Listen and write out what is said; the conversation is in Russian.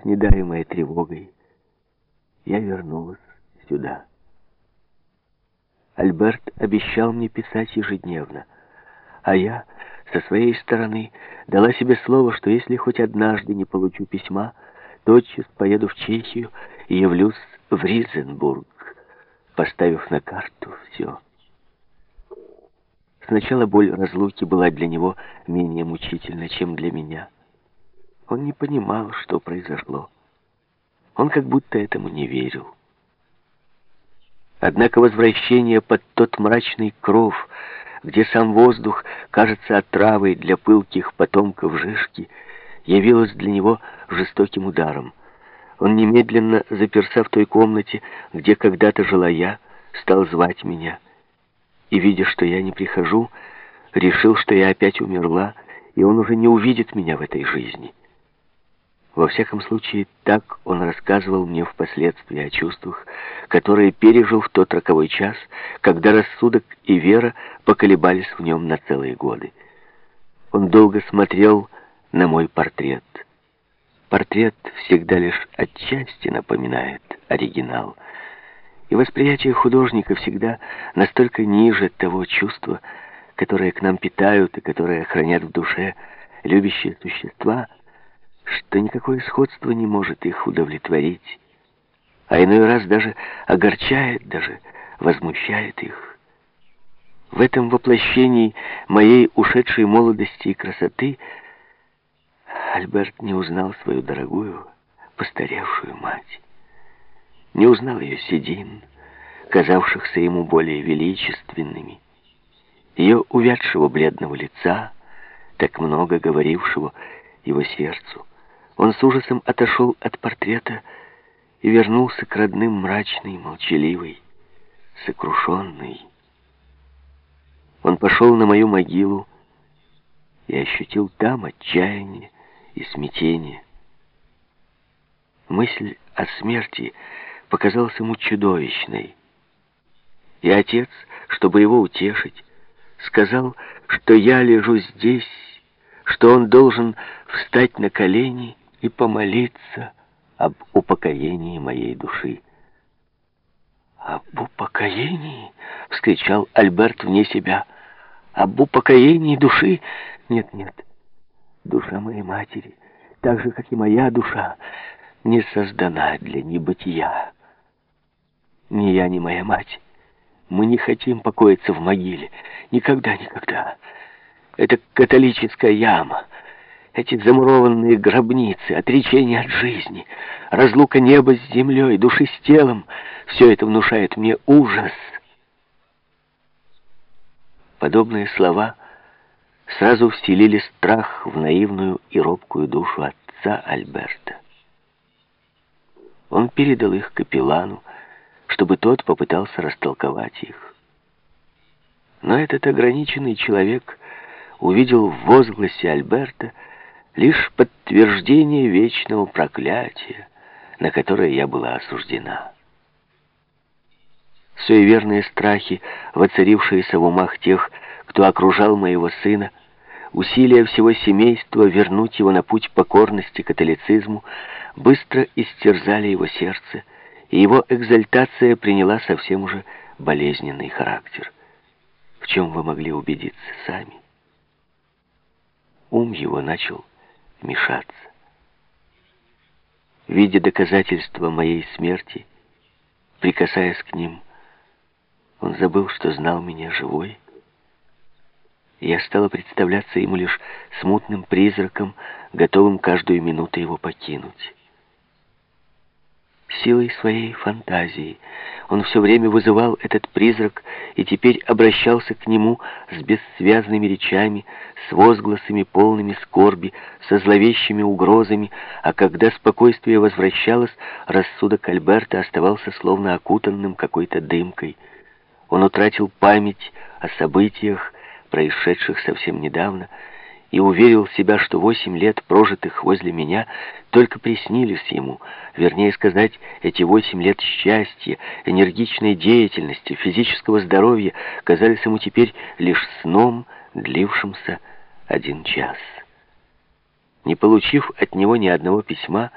снедаемая тревогой, я вернулась сюда. Альберт обещал мне писать ежедневно, а я, со своей стороны, дала себе слово, что если хоть однажды не получу письма, тотчас поеду в Чехию и явлюсь в Ризенбург, поставив на карту все. Сначала боль разлуки была для него менее мучительна, чем для меня. Он не понимал, что произошло. Он как будто этому не верил. Однако возвращение под тот мрачный кров, где сам воздух кажется отравой для пылких потомков Жишки, явилось для него жестоким ударом. Он немедленно, заперся в той комнате, где когда-то жила я, стал звать меня. И, видя, что я не прихожу, решил, что я опять умерла, и он уже не увидит меня в этой жизни. Во всяком случае, так он рассказывал мне впоследствии о чувствах, которые пережил в тот роковой час, когда рассудок и вера поколебались в нем на целые годы. Он долго смотрел на мой портрет. Портрет всегда лишь отчасти напоминает оригинал. И восприятие художника всегда настолько ниже того чувства, которое к нам питают и которое хранят в душе любящие существа — что никакое сходство не может их удовлетворить, а иной раз даже огорчает, даже возмущает их. В этом воплощении моей ушедшей молодости и красоты Альберт не узнал свою дорогую, постаревшую мать. Не узнал ее седин, казавшихся ему более величественными, ее увядшего бледного лица, так много говорившего его сердцу. Он с ужасом отошел от портрета и вернулся к родным мрачный, молчаливый, сокрушенный. Он пошел на мою могилу и ощутил там отчаяние и смятение. Мысль о смерти показалась ему чудовищной. И отец, чтобы его утешить, сказал, что я лежу здесь, что он должен встать на колени и помолиться об упокоении моей души. «Об упокоении?» — вскричал Альберт вне себя. «Об упокоении души? Нет, нет. Душа моей матери, так же, как и моя душа, не создана для небытия. Ни я, ни моя мать. Мы не хотим покоиться в могиле. Никогда, никогда. Это католическая яма». Эти замурованные гробницы, отречение от жизни, разлука неба с землей, души с телом — все это внушает мне ужас. Подобные слова сразу вселили страх в наивную и робкую душу отца Альберта. Он передал их капеллану, чтобы тот попытался растолковать их. Но этот ограниченный человек увидел в возгласе Альберта лишь подтверждение вечного проклятия, на которое я была осуждена. Суеверные страхи, воцарившиеся в умах тех, кто окружал моего сына, усилия всего семейства вернуть его на путь покорности католицизму, быстро истерзали его сердце, и его экзальтация приняла совсем уже болезненный характер, в чем вы могли убедиться сами. Ум его начал мешаться. Видя доказательства моей смерти, прикасаясь к ним, он забыл, что знал меня живой. Я стала представляться ему лишь смутным призраком, готовым каждую минуту его покинуть. Силой своей фантазии он все время вызывал этот призрак и теперь обращался к нему с бессвязными речами, с возгласами полными скорби, со зловещими угрозами, а когда спокойствие возвращалось, рассудок Альберта оставался словно окутанным какой-то дымкой. Он утратил память о событиях, происшедших совсем недавно, и уверил себя, что восемь лет, прожитых возле меня, только приснились ему. Вернее сказать, эти восемь лет счастья, энергичной деятельности, физического здоровья казались ему теперь лишь сном, длившимся один час. Не получив от него ни одного письма,